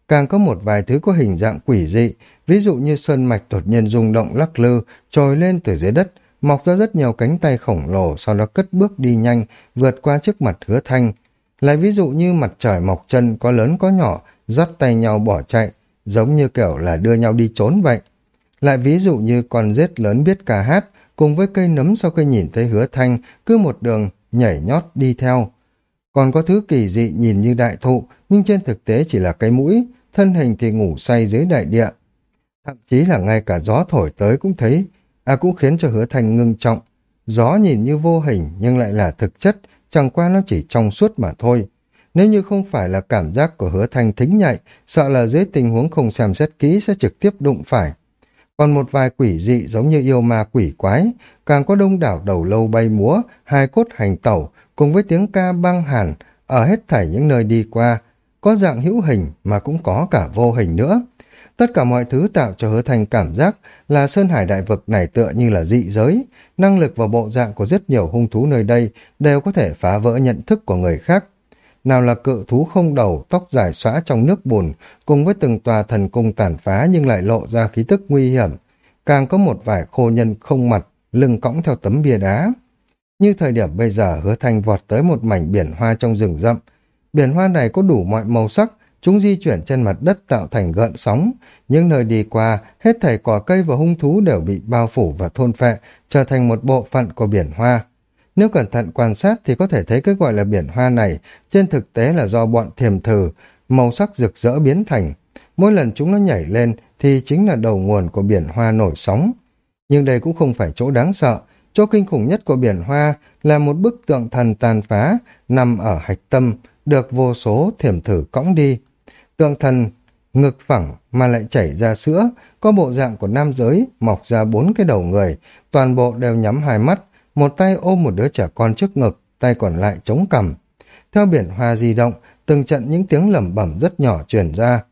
Càng có một vài thứ có hình dạng quỷ dị, ví dụ như sơn mạch đột nhiên rung động lắc lư, trồi lên từ dưới đất, mọc ra rất nhiều cánh tay khổng lồ, sau đó cất bước đi nhanh, vượt qua trước mặt hứa thanh. Lại ví dụ như mặt trời mọc chân có lớn có nhỏ, dắt tay nhau bỏ chạy, giống như kiểu là đưa nhau đi trốn vậy. Lại ví dụ như con rết lớn biết ca hát, cùng với cây nấm sau khi nhìn thấy hứa thanh, cứ một đường nhảy nhót đi theo. Còn có thứ kỳ dị nhìn như đại thụ, nhưng trên thực tế chỉ là cái mũi, thân hình thì ngủ say dưới đại địa. Thậm chí là ngay cả gió thổi tới cũng thấy, à cũng khiến cho hứa thanh ngưng trọng. Gió nhìn như vô hình nhưng lại là thực chất, chẳng qua nó chỉ trong suốt mà thôi. Nếu như không phải là cảm giác của hứa thanh thính nhạy, sợ là dưới tình huống không xem xét kỹ sẽ trực tiếp đụng phải. Còn một vài quỷ dị giống như yêu ma quỷ quái, càng có đông đảo đầu lâu bay múa, hai cốt hành tẩu, cùng với tiếng ca băng hàn, ở hết thảy những nơi đi qua, có dạng hữu hình mà cũng có cả vô hình nữa. Tất cả mọi thứ tạo cho hứa thành cảm giác là Sơn Hải Đại Vực này tựa như là dị giới, năng lực và bộ dạng của rất nhiều hung thú nơi đây đều có thể phá vỡ nhận thức của người khác. Nào là cự thú không đầu, tóc dài xóa trong nước bùn, cùng với từng tòa thần cung tàn phá nhưng lại lộ ra khí tức nguy hiểm. Càng có một vài khô nhân không mặt, lưng cõng theo tấm bia đá. Như thời điểm bây giờ hứa thanh vọt tới một mảnh biển hoa trong rừng rậm. Biển hoa này có đủ mọi màu sắc, chúng di chuyển trên mặt đất tạo thành gợn sóng. Những nơi đi qua, hết thảy cỏ cây và hung thú đều bị bao phủ và thôn phệ, trở thành một bộ phận của biển hoa. Nếu cẩn thận quan sát thì có thể thấy cái gọi là biển hoa này trên thực tế là do bọn thiềm thử, màu sắc rực rỡ biến thành. Mỗi lần chúng nó nhảy lên thì chính là đầu nguồn của biển hoa nổi sóng. Nhưng đây cũng không phải chỗ đáng sợ. Chỗ kinh khủng nhất của biển hoa là một bức tượng thần tàn phá nằm ở hạch tâm, được vô số thiểm thử cõng đi. Tượng thần ngực phẳng mà lại chảy ra sữa, có bộ dạng của nam giới, mọc ra bốn cái đầu người, toàn bộ đều nhắm hai mắt, một tay ôm một đứa trẻ con trước ngực, tay còn lại chống cằm. Theo biển hoa di động, từng trận những tiếng lẩm bẩm rất nhỏ truyền ra.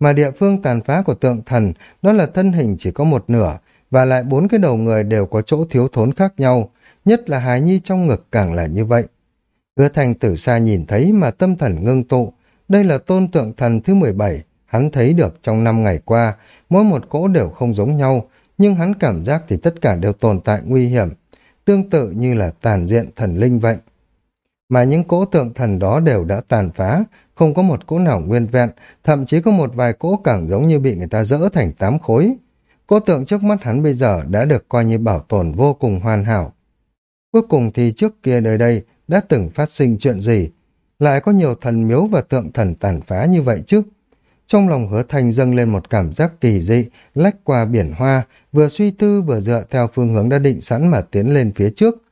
Mà địa phương tàn phá của tượng thần, đó là thân hình chỉ có một nửa, và lại bốn cái đầu người đều có chỗ thiếu thốn khác nhau, nhất là hài nhi trong ngực càng là như vậy. Hứa thành từ xa nhìn thấy mà tâm thần ngưng tụ, đây là tôn tượng thần thứ 17, hắn thấy được trong năm ngày qua, mỗi một cỗ đều không giống nhau, nhưng hắn cảm giác thì tất cả đều tồn tại nguy hiểm, tương tự như là tàn diện thần linh vậy. Mà những cỗ tượng thần đó đều đã tàn phá, không có một cỗ nào nguyên vẹn, thậm chí có một vài cỗ càng giống như bị người ta dỡ thành tám khối. Cỗ tượng trước mắt hắn bây giờ đã được coi như bảo tồn vô cùng hoàn hảo. Cuối cùng thì trước kia nơi đây đã từng phát sinh chuyện gì? Lại có nhiều thần miếu và tượng thần tàn phá như vậy chứ? Trong lòng hứa thành dâng lên một cảm giác kỳ dị, lách qua biển hoa, vừa suy tư vừa dựa theo phương hướng đã định sẵn mà tiến lên phía trước.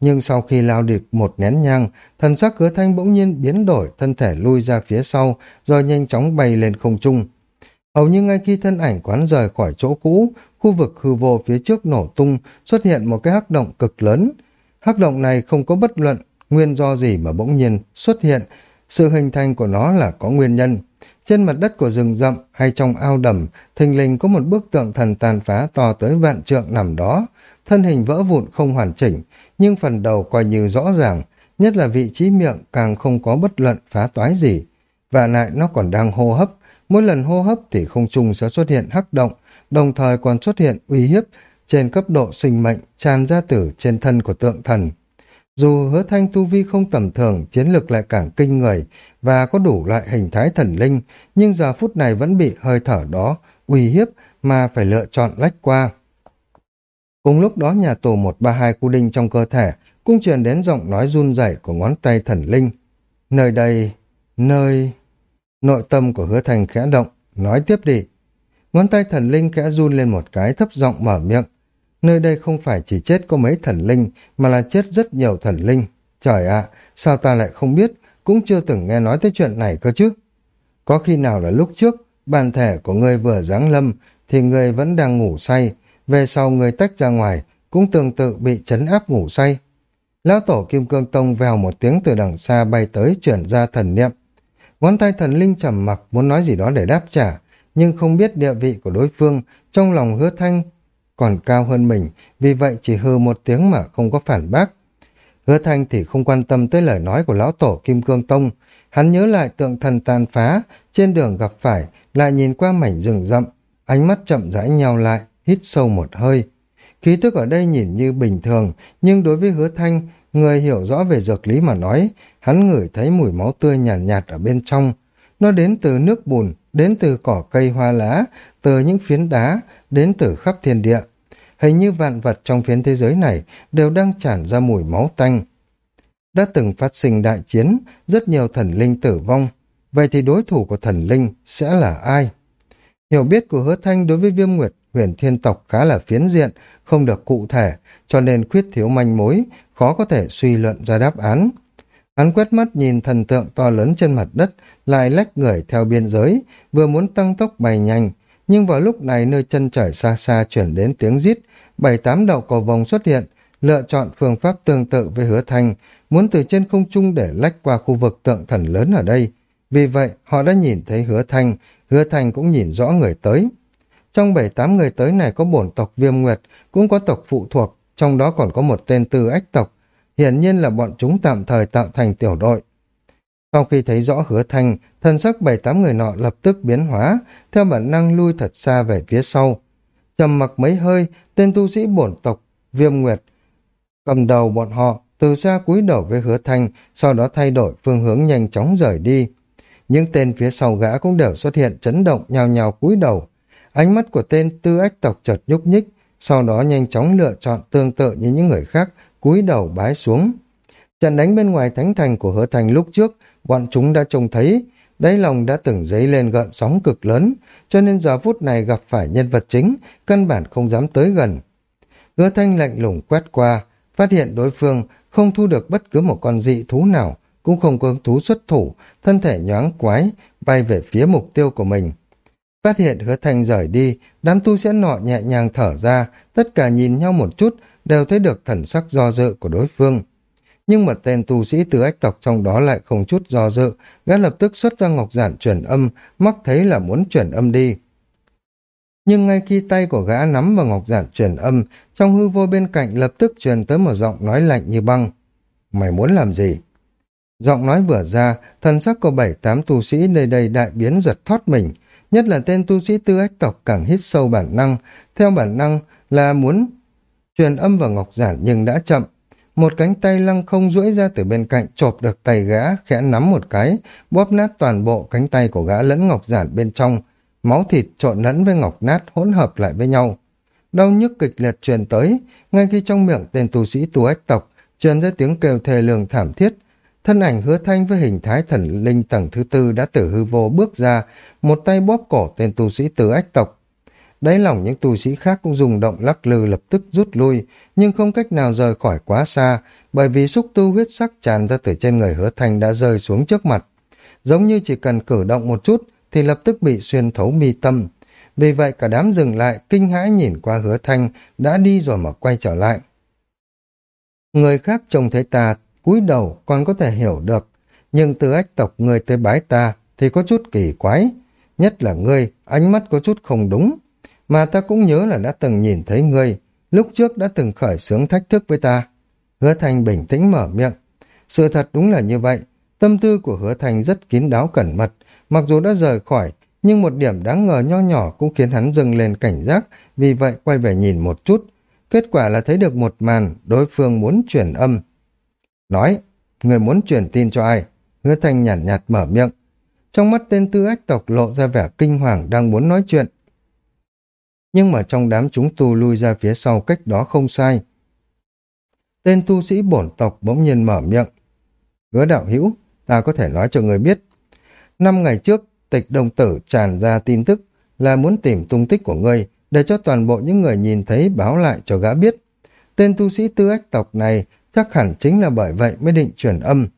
Nhưng sau khi lao được một nén nhang, thần sắc hứa thanh bỗng nhiên biến đổi, thân thể lui ra phía sau, rồi nhanh chóng bay lên không trung. Hầu như ngay khi thân ảnh quán rời khỏi chỗ cũ, khu vực hư vô phía trước nổ tung, xuất hiện một cái hắc động cực lớn. Hắc động này không có bất luận, nguyên do gì mà bỗng nhiên xuất hiện, sự hình thành của nó là có nguyên nhân. Trên mặt đất của rừng rậm hay trong ao đầm, thình lình có một bức tượng thần tàn phá to tới vạn trượng nằm đó. Thân hình vỡ vụn không hoàn chỉnh, nhưng phần đầu coi như rõ ràng, nhất là vị trí miệng càng không có bất luận phá toái gì. Và lại nó còn đang hô hấp, mỗi lần hô hấp thì không trung sẽ xuất hiện hắc động, đồng thời còn xuất hiện uy hiếp trên cấp độ sinh mệnh tràn ra từ trên thân của tượng thần. Dù hứa thanh tu vi không tầm thường, chiến lực lại càng kinh người và có đủ loại hình thái thần linh, nhưng giờ phút này vẫn bị hơi thở đó uy hiếp mà phải lựa chọn lách qua. Cùng lúc đó nhà tù 132 cu đinh trong cơ thể cũng truyền đến giọng nói run rẩy của ngón tay thần linh. Nơi đây, nơi... Nội tâm của hứa thành khẽ động, nói tiếp đi. Ngón tay thần linh khẽ run lên một cái thấp giọng mở miệng. Nơi đây không phải chỉ chết có mấy thần linh, mà là chết rất nhiều thần linh. Trời ạ, sao ta lại không biết, cũng chưa từng nghe nói tới chuyện này cơ chứ. Có khi nào là lúc trước, bàn thể của ngươi vừa giáng lâm, thì ngươi vẫn đang ngủ say, về sau ngươi tách ra ngoài, cũng tương tự bị chấn áp ngủ say. Lão tổ Kim Cương Tông vèo một tiếng từ đằng xa bay tới chuyển ra thần niệm. Ngón tay thần linh trầm mặc muốn nói gì đó để đáp trả, nhưng không biết địa vị của đối phương, trong lòng hứa thanh còn cao hơn mình, vì vậy chỉ hư một tiếng mà không có phản bác. Hứa thanh thì không quan tâm tới lời nói của lão tổ Kim Cương Tông, hắn nhớ lại tượng thần tàn phá, trên đường gặp phải, lại nhìn qua mảnh rừng rậm, ánh mắt chậm rãi nhau lại, hít sâu một hơi. Khí tức ở đây nhìn như bình thường, nhưng đối với hứa thanh, người hiểu rõ về dược lý mà nói, hắn ngửi thấy mùi máu tươi nhàn nhạt, nhạt ở bên trong. Nó đến từ nước bùn, đến từ cỏ cây hoa lá, từ những phiến đá, đến từ khắp thiên địa. Hình như vạn vật trong phiến thế giới này đều đang tràn ra mùi máu tanh. Đã từng phát sinh đại chiến, rất nhiều thần linh tử vong. Vậy thì đối thủ của thần linh sẽ là ai? Hiểu biết của hứa thanh đối với viêm nguyệt huyền thiên tộc khá là phiến diện, không được cụ thể, cho nên khuyết thiếu manh mối, khó có thể suy luận ra đáp án. Hắn quét mắt nhìn thần tượng to lớn trên mặt đất, lại lách người theo biên giới, vừa muốn tăng tốc bay nhanh, nhưng vào lúc này nơi chân trời xa xa chuyển đến tiếng rít, bảy tám đầu cầu vồng xuất hiện, lựa chọn phương pháp tương tự với hứa thanh, muốn từ trên không trung để lách qua khu vực tượng thần lớn ở đây. Vì vậy, họ đã nhìn thấy hứa thanh, hứa thanh cũng nhìn rõ người tới. Trong bảy tám người tới này có bổn tộc viêm nguyệt, cũng có tộc phụ thuộc, trong đó còn có một tên tư ách tộc. Hiển nhiên là bọn chúng tạm thời tạo thành tiểu đội. Sau khi thấy rõ hứa thanh, thân sắc bảy tám người nọ lập tức biến hóa, theo bản năng lui thật xa về phía sau. Trầm mặc mấy hơi, tên tu sĩ bổn tộc, viêm nguyệt, cầm đầu bọn họ, từ xa cúi đầu với hứa thanh, sau đó thay đổi phương hướng nhanh chóng rời đi. Những tên phía sau gã cũng đều xuất hiện chấn động nhào nhào cúi đầu. Ánh mắt của tên tư ách tộc chợt nhúc nhích, sau đó nhanh chóng lựa chọn tương tự như những người khác, cúi đầu bái xuống. Trận đánh bên ngoài thánh thành của hứa thành lúc trước, bọn chúng đã trông thấy, đáy lòng đã từng dấy lên gợn sóng cực lớn, cho nên giờ phút này gặp phải nhân vật chính, căn bản không dám tới gần. Hứa thanh lạnh lùng quét qua, phát hiện đối phương không thu được bất cứ một con dị thú nào, cũng không có thú xuất thủ, thân thể nhoáng quái, bay về phía mục tiêu của mình. Phát hiện hứa thanh rời đi, đám tu sĩ nọ nhẹ nhàng thở ra, tất cả nhìn nhau một chút, đều thấy được thần sắc do dự của đối phương. Nhưng mà tên tu sĩ từ ách tộc trong đó lại không chút do dự, gã lập tức xuất ra ngọc giản chuyển âm, mắc thấy là muốn chuyển âm đi. Nhưng ngay khi tay của gã nắm vào ngọc giản chuyển âm, trong hư vô bên cạnh lập tức truyền tới một giọng nói lạnh như băng. Mày muốn làm gì? Giọng nói vừa ra, thần sắc của bảy tám tu sĩ nơi đây đại biến giật thoát mình, nhất là tên tu sĩ tư ách tộc càng hít sâu bản năng, theo bản năng là muốn truyền âm vào ngọc giản nhưng đã chậm. Một cánh tay lăng không duỗi ra từ bên cạnh chộp được tay gã, khẽ nắm một cái, bóp nát toàn bộ cánh tay của gã lẫn ngọc giản bên trong, máu thịt trộn lẫn với ngọc nát hỗn hợp lại với nhau. Đau nhức kịch liệt truyền tới, ngay khi trong miệng tên tu sĩ tu ách tộc truyền ra tiếng kêu thề lường thảm thiết, thân ảnh hứa thanh với hình thái thần linh tầng thứ tư đã từ hư vô bước ra, một tay bóp cổ tên tu sĩ tử ách tộc. Đáy lòng những tu sĩ khác cũng dùng động lắc lư lập tức rút lui, nhưng không cách nào rời khỏi quá xa, bởi vì xúc tu huyết sắc tràn ra từ trên người hứa thanh đã rơi xuống trước mặt. Giống như chỉ cần cử động một chút, thì lập tức bị xuyên thấu mi tâm. Vì vậy cả đám dừng lại, kinh hãi nhìn qua hứa thanh, đã đi rồi mà quay trở lại. Người khác trông thấy ta, cúi đầu còn có thể hiểu được, nhưng từ ách tộc người tới bái ta thì có chút kỳ quái. Nhất là ngươi, ánh mắt có chút không đúng. Mà ta cũng nhớ là đã từng nhìn thấy ngươi, lúc trước đã từng khởi xướng thách thức với ta. Hứa Thành bình tĩnh mở miệng. Sự thật đúng là như vậy, tâm tư của Hứa Thành rất kín đáo cẩn mật, Mặc dù đã rời khỏi, nhưng một điểm đáng ngờ nho nhỏ cũng khiến hắn dâng lên cảnh giác, vì vậy quay về nhìn một chút. Kết quả là thấy được một màn, đối phương muốn truyền âm. Nói, người muốn truyền tin cho ai? Hứa Thành nhàn nhạt, nhạt mở miệng. Trong mắt tên tư ách tộc lộ ra vẻ kinh hoàng đang muốn nói chuyện. Nhưng mà trong đám chúng tu lui ra phía sau cách đó không sai. Tên tu sĩ bổn tộc bỗng nhiên mở miệng. Hứa đạo hữu, ta có thể nói cho người biết. Năm ngày trước, tịch đồng tử tràn ra tin tức là muốn tìm tung tích của ngươi để cho toàn bộ những người nhìn thấy báo lại cho gã biết. Tên tu sĩ tư ách tộc này chắc hẳn chính là bởi vậy mới định truyền âm.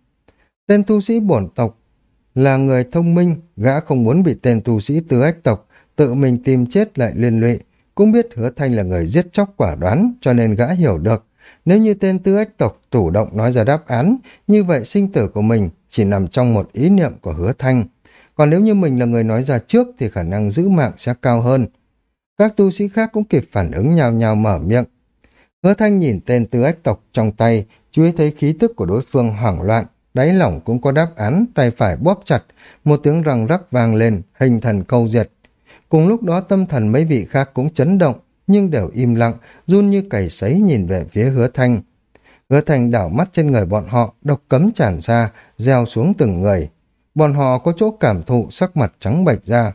Tên tu sĩ bổn tộc là người thông minh, gã không muốn bị tên tu sĩ tư ách tộc tự mình tìm chết lại liên lụy, cũng biết hứa thanh là người giết chóc quả đoán cho nên gã hiểu được. Nếu như tên tư ách tộc chủ động nói ra đáp án, như vậy sinh tử của mình chỉ nằm trong một ý niệm của hứa thanh. Còn nếu như mình là người nói ra trước thì khả năng giữ mạng sẽ cao hơn. Các tu sĩ khác cũng kịp phản ứng nhào nhào mở miệng. Hứa thanh nhìn tên tư ách tộc trong tay, chú ý thấy khí tức của đối phương hoảng loạn, đáy lỏng cũng có đáp án, tay phải bóp chặt, một tiếng răng rắc vang lên, hình thần câu diệt. Cùng lúc đó tâm thần mấy vị khác cũng chấn động, nhưng đều im lặng, run như cầy sấy nhìn về phía hứa thanh. Hứa thanh đảo mắt trên người bọn họ, độc cấm tràn ra, gieo xuống từng người. Bọn họ có chỗ cảm thụ sắc mặt trắng bệch ra.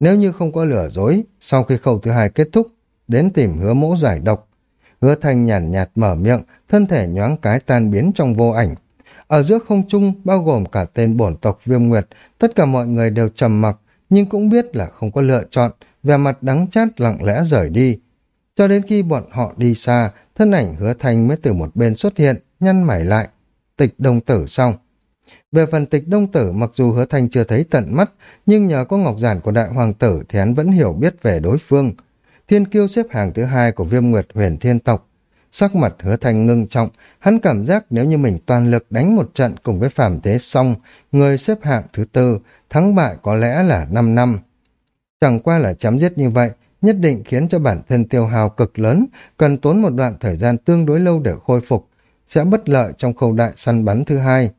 Nếu như không có lửa dối, sau khi khâu thứ hai kết thúc, đến tìm hứa mỗ giải độc. Hứa thanh nhàn nhạt, nhạt mở miệng, thân thể nhoáng cái tan biến trong vô ảnh. Ở giữa không trung, bao gồm cả tên bổn tộc viêm nguyệt, tất cả mọi người đều trầm mặc, nhưng cũng biết là không có lựa chọn, vẻ mặt đắng chát lặng lẽ rời đi. Cho đến khi bọn họ đi xa, thân ảnh hứa thanh mới từ một bên xuất hiện, nhăn mày lại. Tịch đông tử xong. Về phần tịch đông tử, mặc dù hứa thanh chưa thấy tận mắt, nhưng nhờ có ngọc giản của đại hoàng tử thì hắn vẫn hiểu biết về đối phương. Thiên kiêu xếp hàng thứ hai của viêm nguyệt huyền thiên tộc. Sắc mặt hứa thanh ngưng trọng, hắn cảm giác nếu như mình toàn lực đánh một trận cùng với phàm thế xong, người xếp hạng thứ tư, thắng bại có lẽ là 5 năm. Chẳng qua là chấm dứt như vậy, nhất định khiến cho bản thân tiêu hào cực lớn, cần tốn một đoạn thời gian tương đối lâu để khôi phục, sẽ bất lợi trong khâu đại săn bắn thứ hai.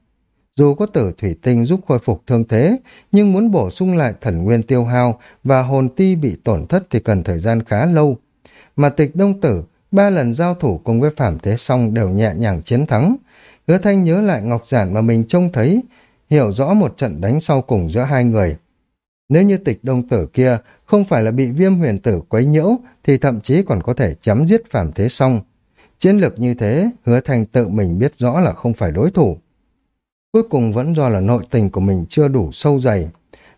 Dù có tử thủy tinh giúp khôi phục thương thế, nhưng muốn bổ sung lại thần nguyên tiêu hao và hồn ti bị tổn thất thì cần thời gian khá lâu. Mà tịch đông tử, ba lần giao thủ cùng với phạm thế song đều nhẹ nhàng chiến thắng. Hứa thanh nhớ lại ngọc giản mà mình trông thấy, hiểu rõ một trận đánh sau cùng giữa hai người. Nếu như tịch đông tử kia không phải là bị viêm huyền tử quấy nhiễu, thì thậm chí còn có thể chấm giết phạm thế song. Chiến lược như thế, hứa thanh tự mình biết rõ là không phải đối thủ. Cuối cùng vẫn do là nội tình của mình chưa đủ sâu dày.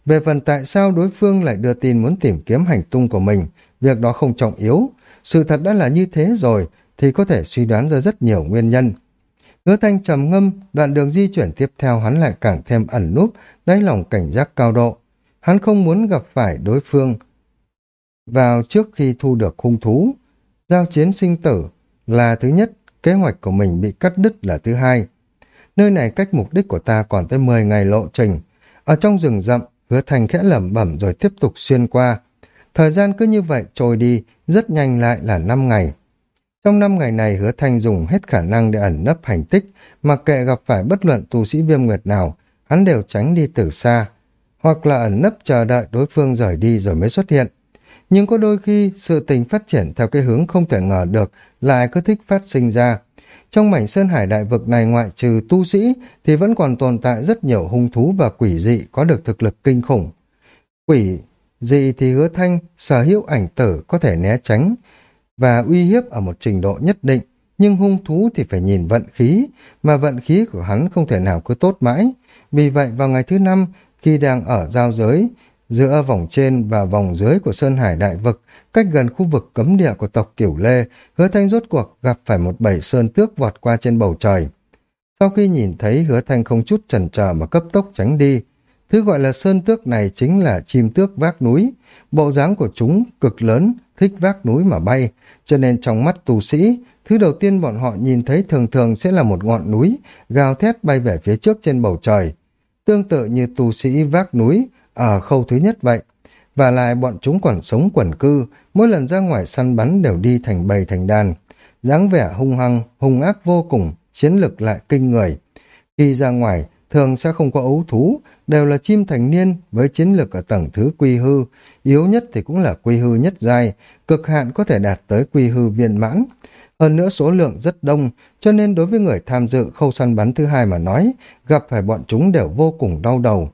Về phần tại sao đối phương lại đưa tin muốn tìm kiếm hành tung của mình, việc đó không trọng yếu. Sự thật đã là như thế rồi, thì có thể suy đoán ra rất nhiều nguyên nhân. Hứa thanh trầm ngâm, đoạn đường di chuyển tiếp theo hắn lại càng thêm ẩn núp, đáy lòng cảnh giác cao độ. Hắn không muốn gặp phải đối phương vào trước khi thu được hung thú. Giao chiến sinh tử là thứ nhất, kế hoạch của mình bị cắt đứt là thứ hai. Nơi này cách mục đích của ta còn tới 10 ngày lộ trình. Ở trong rừng rậm, hứa thành khẽ lẩm bẩm rồi tiếp tục xuyên qua. Thời gian cứ như vậy trôi đi, rất nhanh lại là 5 ngày. Trong 5 ngày này hứa thanh dùng hết khả năng để ẩn nấp hành tích, mặc kệ gặp phải bất luận tu sĩ viêm nguyệt nào, hắn đều tránh đi từ xa, hoặc là ẩn nấp chờ đợi đối phương rời đi rồi mới xuất hiện. Nhưng có đôi khi sự tình phát triển theo cái hướng không thể ngờ được lại cứ thích phát sinh ra. Trong mảnh sơn hải đại vực này ngoại trừ tu sĩ thì vẫn còn tồn tại rất nhiều hung thú và quỷ dị có được thực lực kinh khủng. Quỷ dị thì hứa thanh, sở hữu ảnh tử có thể né tránh và uy hiếp ở một trình độ nhất định, nhưng hung thú thì phải nhìn vận khí, mà vận khí của hắn không thể nào cứ tốt mãi. Vì vậy vào ngày thứ năm, khi đang ở giao giới, giữa vòng trên và vòng dưới của Sơn Hải Đại Vực, cách gần khu vực cấm địa của tộc Cửu Lê, hứa thanh rốt cuộc gặp phải một bầy sơn tước vọt qua trên bầu trời. Sau khi nhìn thấy hứa thanh không chút chần chờ mà cấp tốc tránh đi, thứ gọi là sơn tước này chính là chim tước vác núi, bộ dáng của chúng cực lớn, thích vác núi mà bay, cho nên trong mắt tu sĩ, thứ đầu tiên bọn họ nhìn thấy thường thường sẽ là một ngọn núi, gào thét bay về phía trước trên bầu trời. Tương tự như tu sĩ vác núi ở khâu thứ nhất vậy. Và lại bọn chúng còn sống quần cư, mỗi lần ra ngoài săn bắn đều đi thành bầy thành đàn. dáng vẻ hung hăng, hung ác vô cùng, chiến lực lại kinh người. Khi ra ngoài, thường sẽ không có ấu thú, đều là chim thành niên với chiến lược ở tầng thứ quy hư, yếu nhất thì cũng là quy hư nhất giai, cực hạn có thể đạt tới quy hư viên mãn. Hơn nữa số lượng rất đông, cho nên đối với người tham dự khâu săn bắn thứ hai mà nói, gặp phải bọn chúng đều vô cùng đau đầu.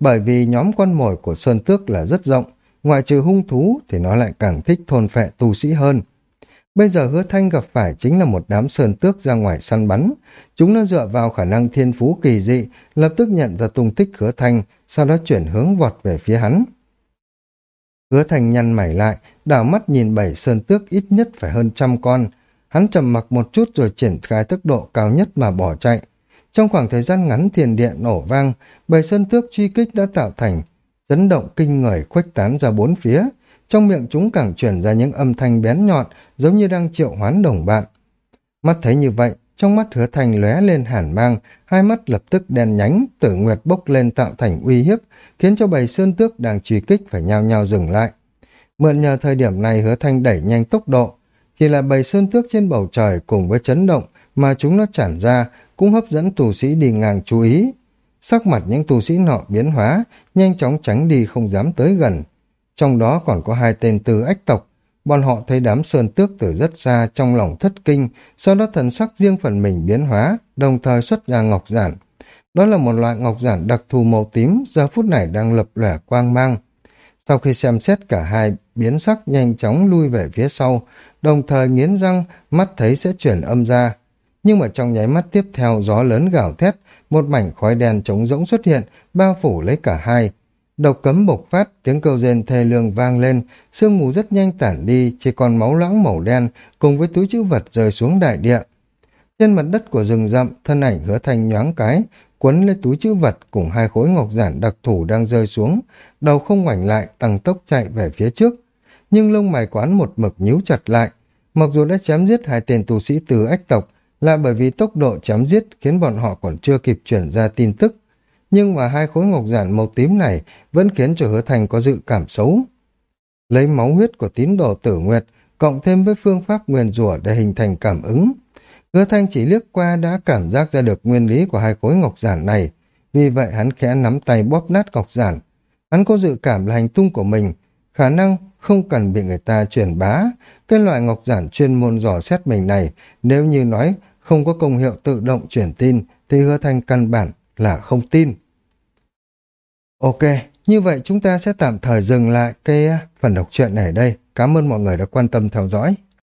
Bởi vì nhóm con mồi của Sơn Tước là rất rộng, ngoài trừ hung thú thì nó lại càng thích thôn phệ tu sĩ hơn. Bây giờ hứa thanh gặp phải chính là một đám sơn tước ra ngoài săn bắn. Chúng nó dựa vào khả năng thiên phú kỳ dị, lập tức nhận ra tung tích hứa thanh, sau đó chuyển hướng vọt về phía hắn. Hứa thanh nhăn mày lại, đảo mắt nhìn bảy sơn tước ít nhất phải hơn trăm con. Hắn trầm mặc một chút rồi triển khai tốc độ cao nhất mà bỏ chạy. Trong khoảng thời gian ngắn thiền điện nổ vang, bảy sơn tước truy kích đã tạo thành chấn động kinh người khuếch tán ra bốn phía. Trong miệng chúng càng chuyển ra những âm thanh bén nhọn giống như đang triệu hoán đồng bạn. Mắt thấy như vậy, trong mắt hứa thành lóe lên hàn mang, hai mắt lập tức đen nhánh, tử nguyệt bốc lên tạo thành uy hiếp, khiến cho bầy sơn tước đang truy kích phải nhao nhao dừng lại. Mượn nhờ thời điểm này hứa thanh đẩy nhanh tốc độ, chỉ là bầy sơn tước trên bầu trời cùng với chấn động mà chúng nó tràn ra cũng hấp dẫn tù sĩ đi ngang chú ý. Sắc mặt những tù sĩ nọ biến hóa, nhanh chóng tránh đi không dám tới gần. Trong đó còn có hai tên từ ách tộc, bọn họ thấy đám sơn tước từ rất xa trong lòng thất kinh, sau đó thần sắc riêng phần mình biến hóa, đồng thời xuất ra ngọc giản. Đó là một loại ngọc giản đặc thù màu tím, giờ phút này đang lập lẻ quang mang. Sau khi xem xét cả hai, biến sắc nhanh chóng lui về phía sau, đồng thời nghiến răng, mắt thấy sẽ chuyển âm ra. Nhưng mà trong nháy mắt tiếp theo gió lớn gào thét, một mảnh khói đen trống rỗng xuất hiện, bao phủ lấy cả hai. Độc cấm bộc phát, tiếng kêu rên thê lương vang lên, sương mù rất nhanh tản đi, chỉ còn máu loãng màu đen cùng với túi chữ vật rơi xuống đại địa. Trên mặt đất của rừng rậm, thân ảnh hứa thành nhoáng cái, quấn lên túi chữ vật cùng hai khối ngọc giản đặc thủ đang rơi xuống, đầu không ngoảnh lại, tăng tốc chạy về phía trước. Nhưng lông mày quán một mực nhíu chặt lại, mặc dù đã chém giết hai tên tu sĩ từ ách tộc, là bởi vì tốc độ chém giết khiến bọn họ còn chưa kịp chuyển ra tin tức. Nhưng mà hai khối ngọc giản màu tím này vẫn khiến cho hứa thành có dự cảm xấu. Lấy máu huyết của tín đồ tử nguyệt, cộng thêm với phương pháp nguyên rủa để hình thành cảm ứng. Hứa thanh chỉ liếc qua đã cảm giác ra được nguyên lý của hai khối ngọc giản này, vì vậy hắn khẽ nắm tay bóp nát ngọc giản. Hắn có dự cảm là hành tung của mình, khả năng không cần bị người ta truyền bá. Cái loại ngọc giản chuyên môn dò xét mình này, nếu như nói không có công hiệu tự động truyền tin, thì hứa thanh căn bản là không tin. Ok, như vậy chúng ta sẽ tạm thời dừng lại cái à, phần đọc truyện này ở đây. Cảm ơn mọi người đã quan tâm theo dõi.